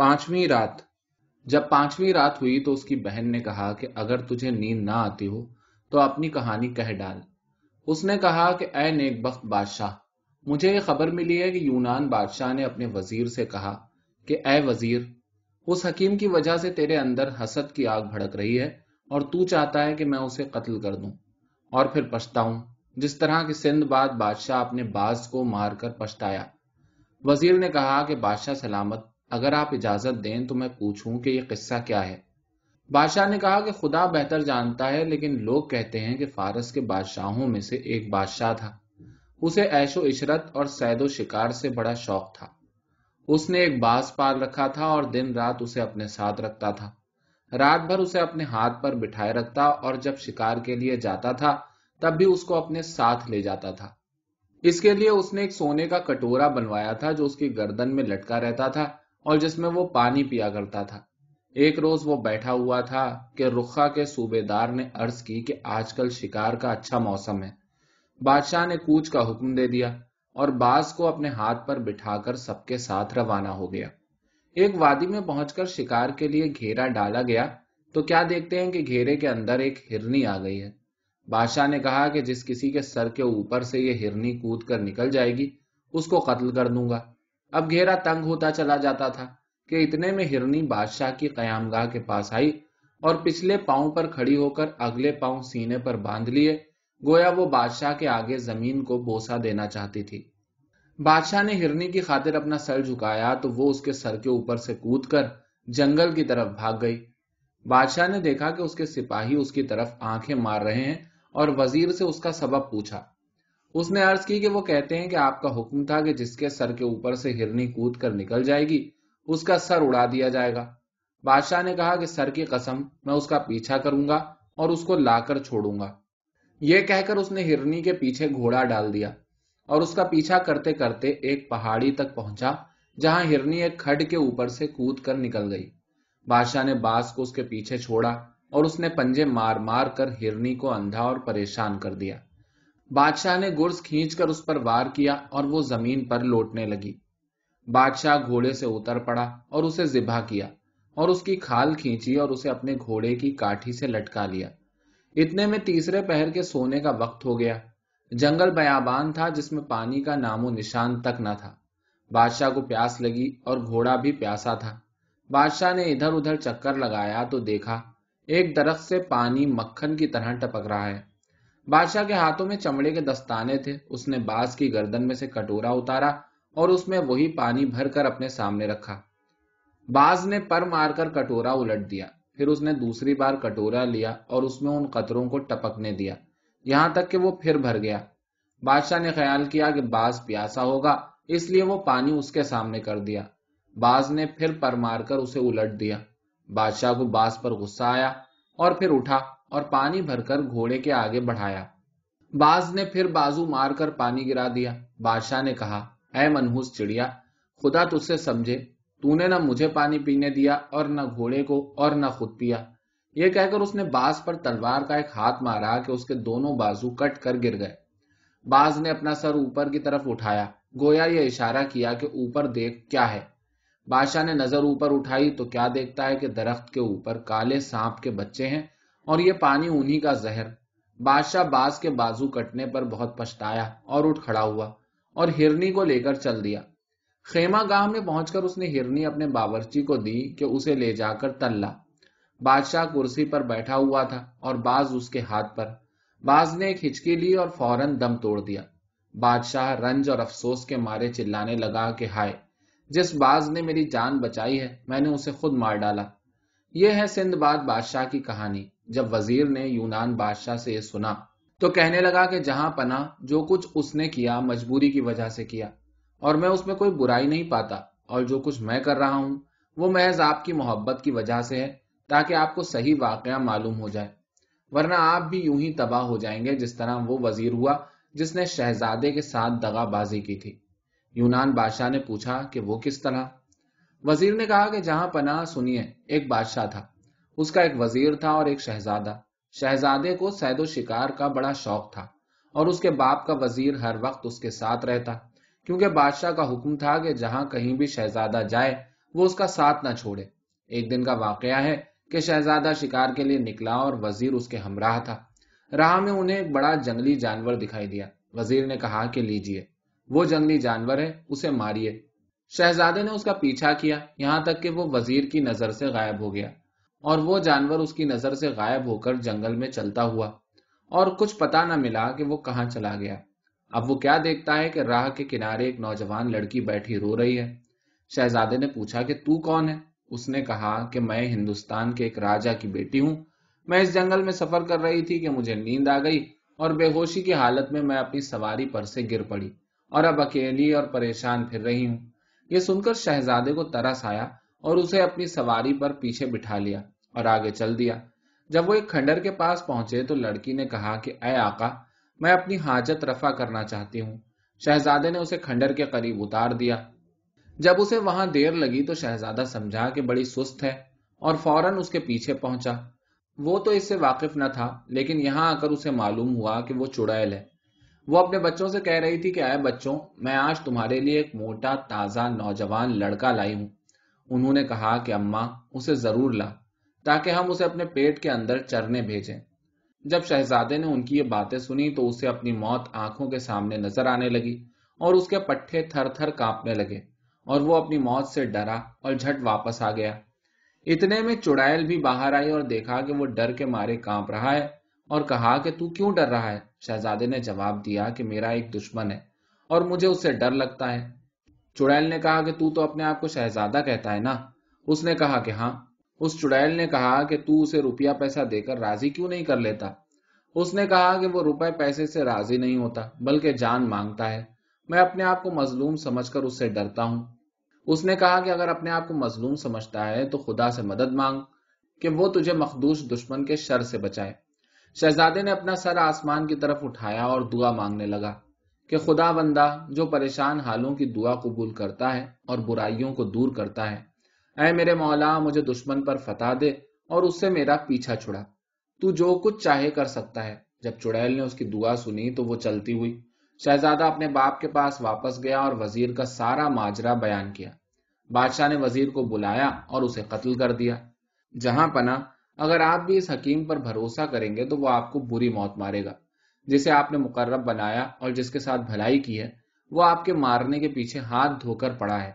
پانچویں رات۔ جب پانچویں رات ہوئی تو اس کی بہن نے کہا کہ اگر تجھے نیند نہ آتی ہو تو اپنی کہانی کہہ ڈال۔ اس نے کہا کہ اے نیک بخت بادشاہ، مجھے یہ خبر ملی ہے کہ یونان بادشاہ نے اپنے وزیر سے کہا کہ اے وزیر، اس حکیم کی وجہ سے تیرے اندر حسد کی آگ بھڑک رہی ہے اور تو چاہتا ہے کہ میں اسے قتل کر دوں اور پھر پچھتاؤں، جس طرح کہ سندھ باد بادشاہ اپنے باز کو مار کر پچھتایا۔ وزیر نے کہا کہ بادشاہ سلامت اگر آپ اجازت دیں تو میں پوچھوں کہ یہ قصہ کیا ہے۔ بادشاہ نے کہا کہ خدا بہتر جانتا ہے، لیکن لوگ کہتے ہیں کہ فارس کے بادشاہوں میں سے ایک بادشاہ تھا۔ اسے ایش و عشرت اور سید و شکار سے بڑا شوق تھا۔ اس نے ایک باز پال رکھا تھا اور دن رات اسے اپنے ساتھ رکھتا تھا۔ رات بھر اسے اپنے ہاتھ پر بٹھائے رکھتا اور جب شکار کے لیے جاتا تھا، تب بھی اس کو اپنے ساتھ لے جاتا تھا۔ اس کے لیے اس نے ایک سونے کا کٹورا بنوایا تھا جو اس کی گردن میں لٹکا رہتا تھا۔ اور جس میں وہ پانی پیا کرتا تھا۔ ایک روز وہ بیٹھا ہوا تھا کہ رخا کے صوبے دار نے عرض کی کہ آج کل شکار کا اچھا موسم ہے۔ بادشاہ نے کوچ کا حکم دے دیا اور باز کو اپنے ہاتھ پر بٹھا کر سب کے ساتھ روانہ ہو گیا۔ ایک وادی میں پہنچ کر شکار کے لیے گھیرا ڈالا گیا تو کیا دیکھتے ہیں کہ گھیرے کے اندر ایک ہرنی آ گئی ہے۔ بادشاہ نے کہا کہ جس کسی کے سر کے اوپر سے یہ ہرنی کود کر نکل جائے گی، اس کو قتل کر دوں گا۔ اب گھیرا تنگ ہوتا چلا جاتا تھا کہ اتنے میں ہرنی بادشاہ کی قیام گاہ کے پاس آئی اور پچھلے پاؤں پر کھڑی ہو کر اگلے پاؤں سینے پر باندھ لیے۔ گویا وہ بادشاہ کے آگے زمین کو بوسا دینا چاہتی تھی۔ بادشاہ نے ہرنی کی خاطر اپنا سر جھکایا تو وہ اس کے سر کے اوپر سے کود کر جنگل کی طرف بھاگ گئی۔ بادشاہ نے دیکھا کہ اس کے سپاہی اس کی طرف آنکھیں مار رہے ہیں اور وزیر سے اس کا سبب پوچھا۔ اس نے عرض کی کہ وہ کہتے ہیں کہ آپ کا حکم تھا کہ جس کے سر کے اوپر سے ہرنی کود کر نکل جائے گی، اس کا سر اڑا دیا جائے گا۔ بادشاہ نے کہا کہ سر کی قسم، میں اس کا پیچھا کروں گا اور اس کو لا کر چھوڑوں گا۔ یہ کہہ کر اس نے ہرنی کے پیچھے گھوڑا ڈال دیا اور اس کا پیچھا کرتے کرتے ایک پہاڑی تک پہنچا، جہاں ہرنی ایک کھڈ کے اوپر سے کود کر نکل گئی۔ بادشاہ نے باس کو اس کے پیچھے چھوڑا اور اس نے پنجے مار مار کر ہرنی کو اندھا اور پریشان کر دیا۔ بادشاہ نے گرز کھینچ کر اس پر وار کیا اور وہ زمین پر لوٹنے لگی۔ بادشاہ گھوڑے سے اتر پڑا اور اسے ذبح کیا اور اس کی کھال کھینچی اور اسے اپنے گھوڑے کی کاٹھی سے لٹکا لیا۔ اتنے میں تیسرے پہر کے سونے کا وقت ہو گیا۔ جنگل بیابان تھا جس میں پانی کا نام و نشان تک نہ تھا۔ بادشاہ کو پیاس لگی اور گھوڑا بھی پیاسا تھا۔ بادشاہ نے ادھر ادھر چکر لگایا تو دیکھا ایک درخت سے پانی مکھن کی طرح ٹپک رہا ہے۔ بادشاہ کے ہاتھوں میں چمڑے کے دستانے تھے۔ اس نے باز کی گردن میں سے کٹورا اتارا اور اس میں وہی پانی بھر کر اپنے سامنے رکھا۔ باز نے پر مار کر کٹورا الٹ دیا۔ پھر اس نے دوسری بار کٹورا لیا اور اس میں ان قطروں کو ٹپکنے دیا۔ یہاں تک کہ وہ پھر بھر گیا۔ بادشاہ نے خیال کیا کہ باز پیاسا ہوگا، اس لیے وہ پانی اس کے سامنے کر دیا۔ باز نے پھر پر مار کر اسے الٹ دیا۔ بادشاہ کو باز پر غصہ آیا اور پھر اٹھا۔ اور پانی بھر کر گھوڑے کے آگے بڑھایا۔ باز نے پھر بازو مار کر پانی گرا دیا۔ بادشاہ نے کہا، اے منہوس چڑیا، خدا تج سے سمجھے، تو نے نہ مجھے پانی پینے دیا اور نہ گھوڑے کو اور نہ خود پیا۔ یہ کہہ کر اس نے باز پر تلوار کا ایک ہاتھ مارا کہ اس کے دونوں بازو کٹ کر گر گئے۔ باز نے اپنا سر اوپر کی طرف اٹھایا۔ گویا یہ اشارہ کیا کہ اوپر دیکھ کیا ہے۔ بادشاہ نے نظر اوپر اٹھائی تو کیا دیکھتا ہے کہ درخت کے اوپر کالے سانپ کے بچے ہیں اور یہ پانی انہی کا زہر۔ بادشاہ باز کے بازو کٹنے پر بہت پچھتایا اور اٹھ کھڑا ہوا اور ہرنی کو لے کر چل دیا۔ خیمہ گاہ میں پہنچ کر اس نے ہرنی اپنے باورچی کو دی کہ اسے لے جا کر تلّا۔ بادشاہ کرسی پر بیٹھا ہوا تھا اور باز اس کے ہاتھ پر۔ باز نے ایک ہچکی لی اور فوراً دم توڑ دیا۔ بادشاہ رنج اور افسوس کے مارے چلانے لگا کہ ہائے، جس باز نے میری جان بچائی ہے، میں نے اسے خود مار ڈالا۔ یہ ہے سندھ باد بادشاہ کی کہانی۔ جب وزیر نے یونان بادشاہ سے یہ سنا تو کہنے لگا کہ جہاں پنا جو کچھ اس نے کیا مجبوری کی وجہ سے کیا اور میں اس میں کوئی برائی نہیں پاتا اور جو کچھ میں کر رہا ہوں وہ محض آپ کی محبت کی وجہ سے ہے تاکہ آپ کو صحیح واقعہ معلوم ہو جائے۔ ورنہ آپ بھی یوں ہی تباہ ہو جائیں گے جس طرح وہ وزیر ہوا جس نے شہزادے کے ساتھ دغا بازی کی تھی۔ یونان بادشاہ نے پوچھا کہ وہ کس طرح؟ وزیر نے کہا کہ جہاں پناہ سنیے، ایک بادشاہ تھا۔ اس کا ایک وزیر تھا اور ایک شہزادہ۔ شہزادے کو سید و شکار کا بڑا شوق تھا اور اس کے باپ کا وزیر ہر وقت اس کے ساتھ رہتا۔ کیونکہ بادشاہ کا حکم تھا کہ جہاں کہیں بھی شہزادہ جائے، وہ اس کا ساتھ نہ چھوڑے۔ ایک دن کا واقعہ ہے کہ شہزادہ شکار کے لیے نکلا اور وزیر اس کے ہمراہ تھا۔ راہ میں انہیں ایک بڑا جنگلی جانور دکھائی دیا۔ وزیر نے کہا کہ لیجیے۔ وہ جنگلی جانور ہے، اسے ماریے۔ شہزادے نے اس کا پیچھا کیا، یہاں تک کہ وہ وزیر کی نظر سے غائب ہو گیا۔ اور وہ جانور اس کی نظر سے غائب ہو کر جنگل میں چلتا ہوا، اور کچھ پتا نہ ملا کہ وہ کہاں چلا گیا۔ اب وہ کیا دیکھتا ہے کہ راہ کے کنارے ایک نوجوان لڑکی بیٹھی رو رہی ہے۔ شہزادے نے پوچھا کہ تو کون ہے؟ اس نے کہا کہ میں ہندوستان کے ایک راجا کی بیٹی ہوں۔ میں اس جنگل میں سفر کر رہی تھی کہ مجھے نیند آ گئی، اور بے ہوشی کی حالت میں میں اپنی سواری پر سے گر پڑی، اور اب اکیلی اور پریشان پھر رہی ہوں۔ یہ سن کر شہزادے کو ترس آیا اور اسے اپنی سواری پر پیچھے بٹھا لیا اور آگے چل دیا۔ جب وہ ایک کھنڈر کے پاس پہنچے تو لڑکی نے کہا کہ، اے آقا، میں اپنی حاجت رفع کرنا چاہتی ہوں۔ شہزادے نے اسے کھنڈر کے قریب اتار دیا۔ جب اسے وہاں دیر لگی تو شہزادہ سمجھا کہ بڑی سست ہے اور فوراً اس کے پیچھے پہنچا۔ وہ تو اس سے واقف نہ تھا، لیکن یہاں آ کر اسے معلوم ہوا کہ وہ چڑیل ہے۔ وہ اپنے بچوں سے کہہ رہی تھی کہ، اے بچوں، میں آج تمہارے لیے ایک موٹا تازہ نوجوان لڑکا لائی ہوں۔ انہوں نے کہا کہ اماں، اسے ضرور لا، تاکہ ہم اسے اپنے پیٹ کے اندر چرنے بھیجیں۔ جب شہزادے نے ان کی یہ باتیں سنی تو اسے اپنی موت آنکھوں کے سامنے نظر آنے لگی اور اس کے پٹھے تھر تھر کانپنے لگے اور وہ اپنی موت سے ڈرا اور جھٹ واپس آ گیا۔ اتنے میں چڑیل بھی باہر آئی اور دیکھا کہ وہ ڈر کے مارے کانپ رہا ہے اور کہا کہ تو کیوں ڈر رہا ہے؟ شہزادے نے جواب دیا کہ میرا ایک دشمن ہے اور مجھے اس سے ڈر لگتا ہے۔ چڑیل نے کہا کہ تو تو اپنے آپ کو شہزادہ کہتا ہے نا۔ اس نے کہا کہ ہاں۔ اس چڑیل نے کہا کہ تو اسے روپیہ پیسہ دے کر راضی کیوں نہیں کر لیتا؟ اس نے کہا کہ وہ روپے پیسے سے راضی نہیں ہوتا، بلکہ جان مانگتا ہے۔ میں اپنے آپ کو مظلوم سمجھ کر اس سے ڈرتا ہوں۔ اس نے کہا کہ اگر اپنے آپ کو مظلوم سمجھتا ہے تو خدا سے مدد مانگ کہ وہ تجھے مخدوش دشمن کے شر سے بچائے۔ شہزادے نے اپنا سر آسمان کی طرف اٹھایا اور دعا مانگنے لگا۔ کہ خدا بندہ جو پریشان حالوں کی دعا قبول کرتا ہے اور برائیوں کو دور کرتا ہے۔ اے میرے مولا، مجھے دشمن پر فتح دے اور اس سے میرا پیچھا چھڑا۔ تو جو کچھ چاہے کر سکتا ہے۔ جب چڑیل نے اس کی دعا سنی تو وہ چلتی ہوئی۔ شہزادہ اپنے باپ کے پاس واپس گیا اور وزیر کا سارا ماجرا بیان کیا۔ بادشاہ نے وزیر کو بلایا اور اسے قتل کر دیا۔ جہاں پنا اگر آپ بھی اس حکیم پر بھروسہ کریں گے تو وہ آپ کو بری موت مارے گا۔ جسے آپ نے مقرب بنایا اور جس کے ساتھ بھلائی کی ہے، وہ آپ کے مارنے کے پیچھے ہاتھ دھو کر پڑا ہے۔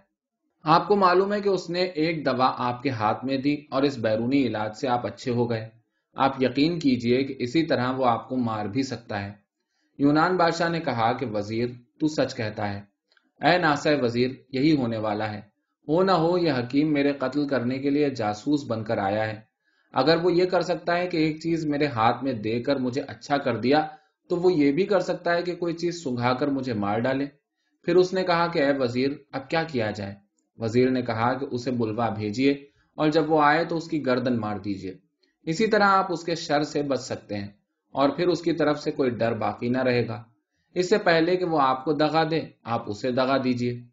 آپ کو معلوم ہے کہ اس نے ایک دوا آپ کے ہاتھ میں دی اور اس بیرونی علاج سے آپ اچھے ہو گئے۔ آپ یقین کیجیے کہ اسی طرح وہ آپ کو مار بھی سکتا ہے۔ یونان بادشاہ نے کہا کہ وزیر، تو سچ کہتا ہے۔ اے ناسا وزیر، یہی ہونے والا ہے۔ ہو نہ ہو، یہ حکیم میرے قتل کرنے کے لیے جاسوس بن کر آیا ہے۔ اگر وہ یہ کر سکتا ہے کہ ایک چیز میرے ہاتھ میں دے کر مجھے اچھا کر دیا تو وہ یہ بھی کر سکتا ہے کہ کوئی چیز سنگھا کر مجھے مار ڈالے۔ پھر اس نے کہا کہ اے وزیر، اب کیا کیا جائے؟ وزیر نے کہا کہ اسے بلوا بھیجیے اور جب وہ آئے تو اس کی گردن مار دیجیے۔ اسی طرح آپ اس کے شر سے بچ سکتے ہیں اور پھر اس کی طرف سے کوئی ڈر باقی نہ رہے گا۔ اس سے پہلے کہ وہ آپ کو دگا دے، آپ اسے دگا دیجیے۔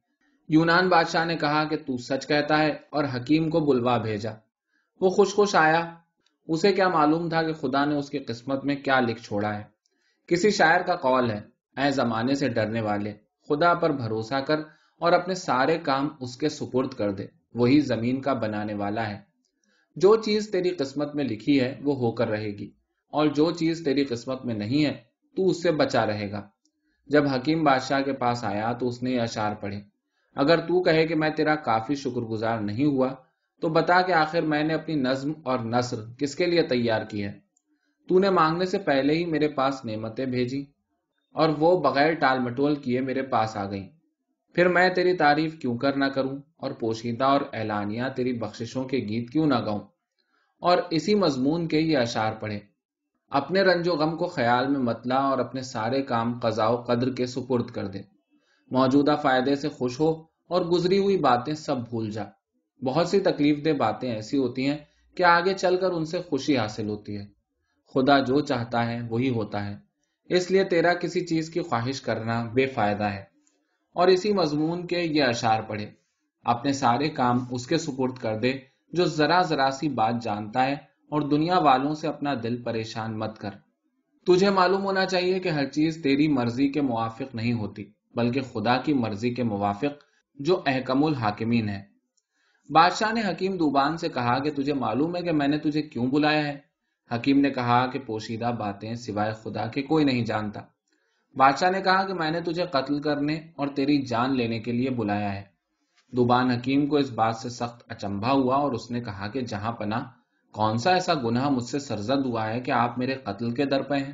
یونان بادشاہ نے کہا کہ تو سچ کہتا ہے اور حکیم کو بلوا بھیجا۔ وہ خوش خوش آیا۔ اسے کیا معلوم تھا کہ خدا نے اس کی قسمت میں کیا لکھ چھوڑا ہے؟ کسی شاعر کا قول ہے، اے زمانے سے ڈرنے والے، خدا پر بھروسہ کر اور اپنے سارے کام اس کے سپرد کر دے، وہی زمین کا بنانے والا ہے۔ جو چیز تیری قسمت میں لکھی ہے، وہ ہو کر رہے گی۔ اور جو چیز تیری قسمت میں نہیں ہے، تو اس سے بچا رہے گا۔ جب حکیم بادشاہ کے پاس آیا تو اس نے یہ اشار پڑھے، اگر تو کہے کہ میں تیرا کافی شکر گزار نہیں ہوا، تو بتا کہ آخر میں نے اپنی نظم اور نثر کس کے لیے تیار کی ہے؟ تو نے مانگنے سے پہلے ہی میرے پاس نعمتیں بھیجی اور وہ بغیر ٹال مٹول کیے میرے پاس آ گئیں۔ پھر میں تیری تعریف کیوں کر نہ کروں اور پوشیدہ اور اعلانیہ تیری بخششوں کے گیت کیوں نہ گاؤں؟ اور اسی مضمون کے یہ اشار پڑھے اپنے رنج و غم کو خیال میں متلا اور اپنے سارے کام قضاء و قدر کے سپرد کر دے موجودہ فائدے سے خوش ہو اور گزری ہوئی باتیں سب بھول جا۔ بہت سی تکلیف دہ باتیں ایسی ہوتی ہیں کہ آگے چل کر ان سے خوشی حاصل ہوتی ہے۔ خدا جو چاہتا ہے وہی ہوتا ہے۔ اس لیے تیرا کسی چیز کی خواہش کرنا بے فائدہ ہے۔ اور اسی مضمون کے یہ اشار پڑھے اپنے سارے کام اس کے سپرد کر دے جو ذرا ذرا سی بات جانتا ہے اور دنیا والوں سے اپنا دل پریشان مت کر۔ تجھے معلوم ہونا چاہیے کہ ہر چیز تیری مرضی کے موافق نہیں ہوتی، بلکہ خدا کی مرضی کے موافق جو احکم الحاکمین ہے بادشاہ نے حکیم دوبان سے کہا کہ تجھے معلوم ہے کہ میں نے تجھے کیوں بلایا ہے؟ حکیم نے کہا کہ پوشیدہ باتیں سوائے خدا کے کوئی نہیں جانتا۔ بادشاہ نے کہا کہ میں نے تجھے قتل کرنے اور تیری جان لینے کے لیے بلایا ہے۔ دوبان حکیم کو اس بات سے سخت اچمبا ہوا اور اس نے کہا کہ جہاں پناہ، کون سا ایسا گناہ مجھ سے سرزد ہوا ہے کہ آپ میرے قتل کے در پہ ہیں؟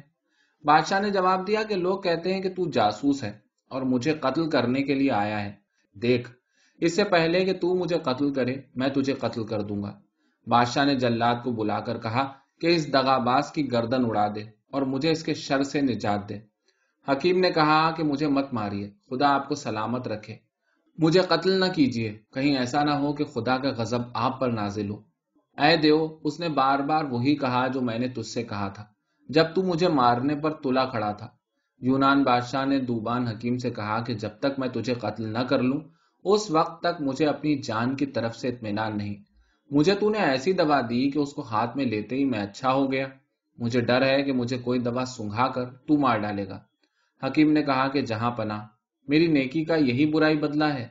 بادشاہ نے جواب دیا کہ لوگ کہتے ہیں کہ تو جاسوس ہے اور مجھے قتل کرنے کے لیے آیا ہے۔ دیکھ، اس سے پہلے کہ تو مجھے قتل کرے، میں تجھے قتل کر دوں گا۔ بادشاہ نے جلاد کو بلا کر کہا کہ اس دغاباز کی گردن اڑا دے اور مجھے اس کے شر سے نجات دے۔ حکیم نے کہا کہ مجھے مت ماریے، خدا آپ کو سلامت رکھے۔ مجھے قتل نہ کیجیے، کہیں ایسا نہ ہو کہ خدا کا غضب آپ پر نازل ہو۔ اے دیو، اس نے بار بار وہی کہا جو میں نے تجھ سے کہا تھا۔ جب تو مجھے مارنے پر تلا کھڑا تھا۔ یونان بادشاہ نے دوبان حکیم سے کہا کہ جب تک میں تجھے قتل نہ کر لوں، اس وقت تک مجھے اپنی جان کی طرف سے اطمینان نہیں۔ مجھے تو نے ایسی دوا دی کہ اس کو ہاتھ میں لیتے ہی میں اچھا ہو گیا۔ مجھے ڈر ہے کہ مجھے کوئی دوا سنگھا کر تو مار ڈالے گا۔ حکیم نے کہا کہ جہاں پنا میری نیکی کا یہی برائی بدلا ہے۔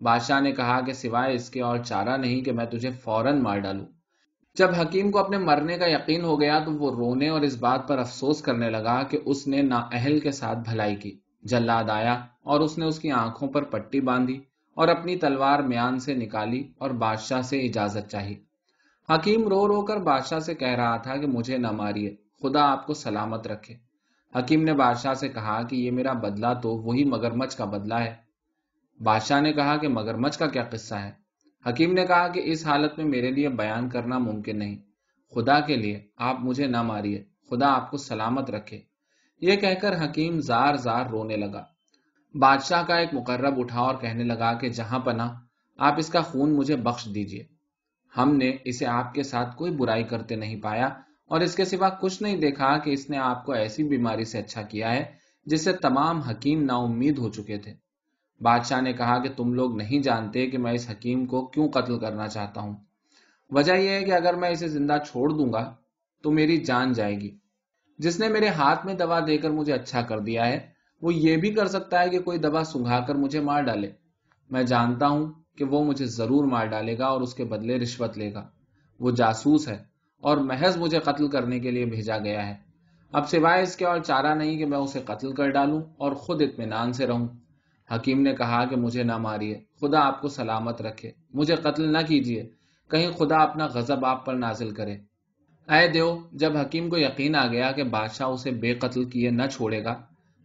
بادشاہ نے کہا کہ سوائے اس کے اور چارہ نہیں کہ میں تجھے فوراً مار ڈالوں۔ جب حکیم کو اپنے مرنے کا یقین ہو گیا تو وہ رونے اور اس بات پر افسوس کرنے لگا کہ اس نے نا اہل کے ساتھ بھلائی کی۔ جلاد آیا اور اس نے اس کی آنکھوں پر پٹی باندھی۔ اور اپنی تلوار میان سے نکالی اور بادشاہ سے اجازت چاہی۔ حکیم رو رو کر بادشاہ سے کہہ رہا تھا کہ مجھے نہ ماریے، خدا آپ کو سلامت رکھے۔ حکیم نے بادشاہ سے کہا کہ یہ میرا بدلہ تو وہی مگرمچ کا بدلہ ہے۔ بادشاہ نے کہا کہ مگرمچ کا کیا قصہ ہے؟ حکیم نے کہا کہ اس حالت میں میرے لیے بیان کرنا ممکن نہیں۔ خدا کے لیے آپ مجھے نہ ماریے، خدا آپ کو سلامت رکھے۔ یہ کہہ کر حکیم زار زار رونے لگا۔ بادشاہ کا ایک مقرب اٹھا اور کہنے لگا کہ جہاں پنا آپ اس کا خون مجھے بخش دیجیے ہم نے اسے آپ کے ساتھ کوئی برائی کرتے نہیں پایا اور اس کے سوا کچھ نہیں دیکھا کہ اس نے آپ کو ایسی بیماری سے اچھا کیا ہے جس سے تمام حکیم نا امید ہو چکے تھے۔ بادشاہ نے کہا کہ تم لوگ نہیں جانتے کہ میں اس حکیم کو کیوں قتل کرنا چاہتا ہوں۔ وجہ یہ ہے کہ اگر میں اسے زندہ چھوڑ دوں گا تو میری جان جائے گی۔ جس نے میرے ہاتھ میں دوا دے کر مجھے اچھا کر دیا ہے وہ یہ بھی کر سکتا ہے کہ کوئی دوا سنگھا کر مجھے مار ڈالے۔ میں جانتا ہوں کہ وہ مجھے ضرور مار ڈالے گا اور اس کے بدلے رشوت لے گا۔ وہ جاسوس ہے اور محض مجھے قتل کرنے کے لیے بھیجا گیا ہے۔ اب سوائے اس کے اور چارہ نہیں کہ میں اسے قتل کر ڈالوں اور خود اطمینان سے رہوں۔ حکیم نے کہا کہ مجھے نہ ماریے، خدا آپ کو سلامت رکھے۔ مجھے قتل نہ کیجیے، کہیں خدا اپنا غضب آپ پر نازل کرے۔ اے دیو، جب حکیم کو یقین آ گیا کہ بادشاہ اسے بے قتل کیے نہ چھوڑے گا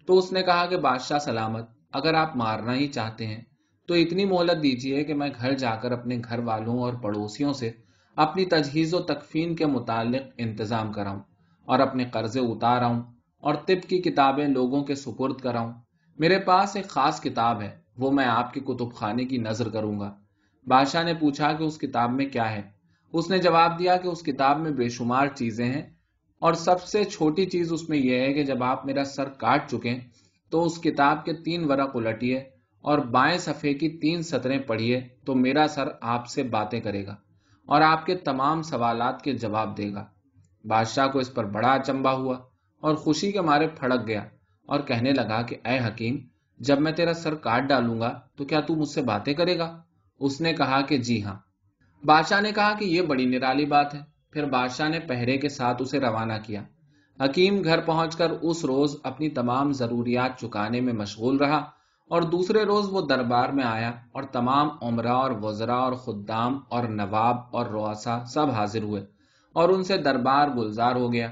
تو اس نے کہا کہ بادشاہ سلامت، اگر آپ مارنا ہی چاہتے ہیں، تو اتنی مہلت دیجیے کہ میں گھر جا کر اپنے گھر والوں اور پڑوسیوں سے اپنی تجہیز و تکفین کے متعلق انتظام کراؤں اور اپنے قرضے اتار آؤں اور طب کی کتابیں لوگوں کے سپرد کراؤں۔ میرے پاس ایک خاص کتاب ہے، وہ میں آپ کی کتب خانے کی نظر کروں گا۔ بادشاہ نے پوچھا کہ اس کتاب میں کیا ہے؟ اس نے جواب دیا کہ اس کتاب میں بے شمار چیزیں ہیں اور سب سے چھوٹی چیز اس میں یہ ہے کہ جب آپ میرا سر کاٹ چکے تو اس کتاب کے تین ورق الٹیے اور بائیں صفحے کی تین سطریں پڑھیے، تو میرا سر آپ سے باتیں کرے گا اور آپ کے تمام سوالات کے جواب دے گا۔ بادشاہ کو اس پر بڑا اچمبا ہوا اور خوشی کے مارے پھڑک گیا اور کہنے لگا کہ، اے حکیم، جب میں تیرا سر کاٹ ڈالوں گا، تو کیا تو مجھ سے باتیں کرے گا؟ اس نے کہا کہ جی ہاں۔ بادشاہ نے کہا کہ، یہ بڑی نرالی بات ہے۔ پھر بادشاہ نے پہرے کے ساتھ اسے روانہ کیا۔ حکیم گھر پہنچ کر اس روز اپنی تمام ضروریات چکانے میں مشغول رہا اور دوسرے روز وہ دربار میں آیا اور تمام عمرہ اور وزرا اور خدام اور نواب اور رواسا سب حاضر ہوئے اور ان سے دربار گلزار ہو گیا۔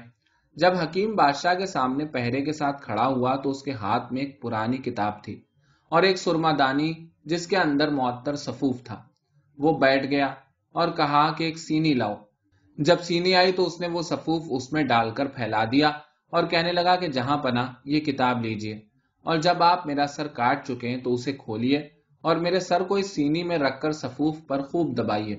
جب حکیم بادشاہ کے سامنے پہرے کے ساتھ کھڑا ہوا تو اس کے ہاتھ میں ایک پرانی کتاب تھی اور ایک سرما دانی جس کے اندر معطر سفوف تھا۔ وہ بیٹھ گیا اور کہا کہ ایک سینی لاؤ۔ جب سینی آئی تو اس نے وہ سفوف اس میں ڈال کر پھیلا دیا اور کہنے لگا کہ جہاں پنا یہ کتاب لیجیے۔ اور جب آپ میرا سر کاٹ چکے ہیں تو اسے کھولئے اور میرے سر کو اس سینی میں رکھ کر سفوف پر خوب دبائیے۔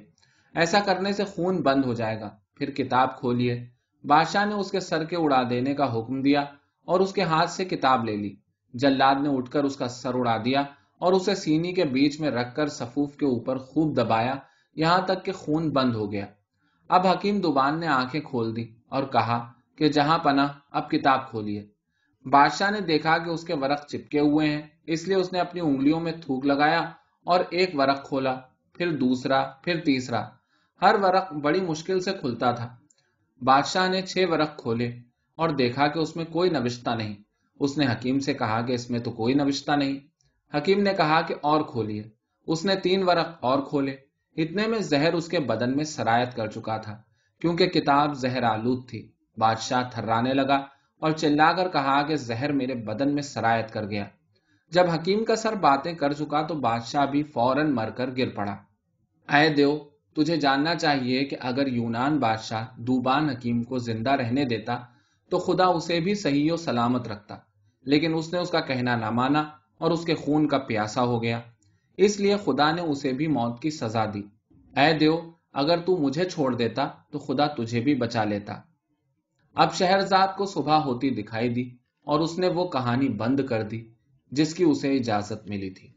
ایسا کرنے سے خون بند ہو جائے گا۔ پھر کتاب کھولئے۔ بادشاہ نے اس کے سر کے اڑا دینے کا حکم دیا اور اس کے ہاتھ سے کتاب لے لی۔ جلاد نے اٹھ کر اس کا سر اڑا دیا اور اسے سینی کے بیچ میں رکھ کر سفوف کے اوپر خوب دبایا۔ یہاں تک کہ خون بند ہو گیا۔ اب حکیم دوبان نے آنکھیں کھول دی اور کہا کہ جہاں پنا اب کتاب کھولیے۔ بادشاہ نے دیکھا کہ اس کے ورق چپکے ہوئے ہیں، اس لیے اس نے اپنی انگلیوں میں تھوک لگایا اور ایک ورق کھولا، پھر دوسرا، پھر تیسرا۔ ہر ورق بڑی مشکل سے کھلتا تھا۔ بادشاہ نے چھ ورق کھولے اور دیکھا کہ اس میں کوئی نوشتہ نہیں۔ اس نے حکیم سے کہا کہ اس میں تو کوئی نوشتہ نہیں۔ حکیم نے کہا کہ اور کھولیے۔ اس نے تین ورق اور کھولے۔ اتنے میں زہر اس کے بدن میں سرایت کر چکا تھا، کیونکہ کتاب زہر آلود تھی۔ بادشاہ تھرانے لگا اور چلا کر کہا کہ زہر میرے بدن میں سرایت کر گیا۔ جب حکیم کا سر باتیں کر چکا تو بادشاہ بھی فوراً مر کر گر پڑا۔ اے دیو، تجھے جاننا چاہیے کہ اگر یونان بادشاہ دوبان حکیم کو زندہ رہنے دیتا تو خدا اسے بھی صحیح و سلامت رکھتا، لیکن اس نے اس کا کہنا نہ مانا اور اس کے خون کا پیاسا ہو گیا۔ اس لیے خدا نے اسے بھی موت کی سزا دی۔ اے دیو، اگر تو مجھے چھوڑ دیتا تو خدا تجھے بھی بچا لیتا۔ اب شہرزاد کو صبح ہوتی دکھائی دی اور اس نے وہ کہانی بند کر دی جس کی اسے اجازت ملی تھی۔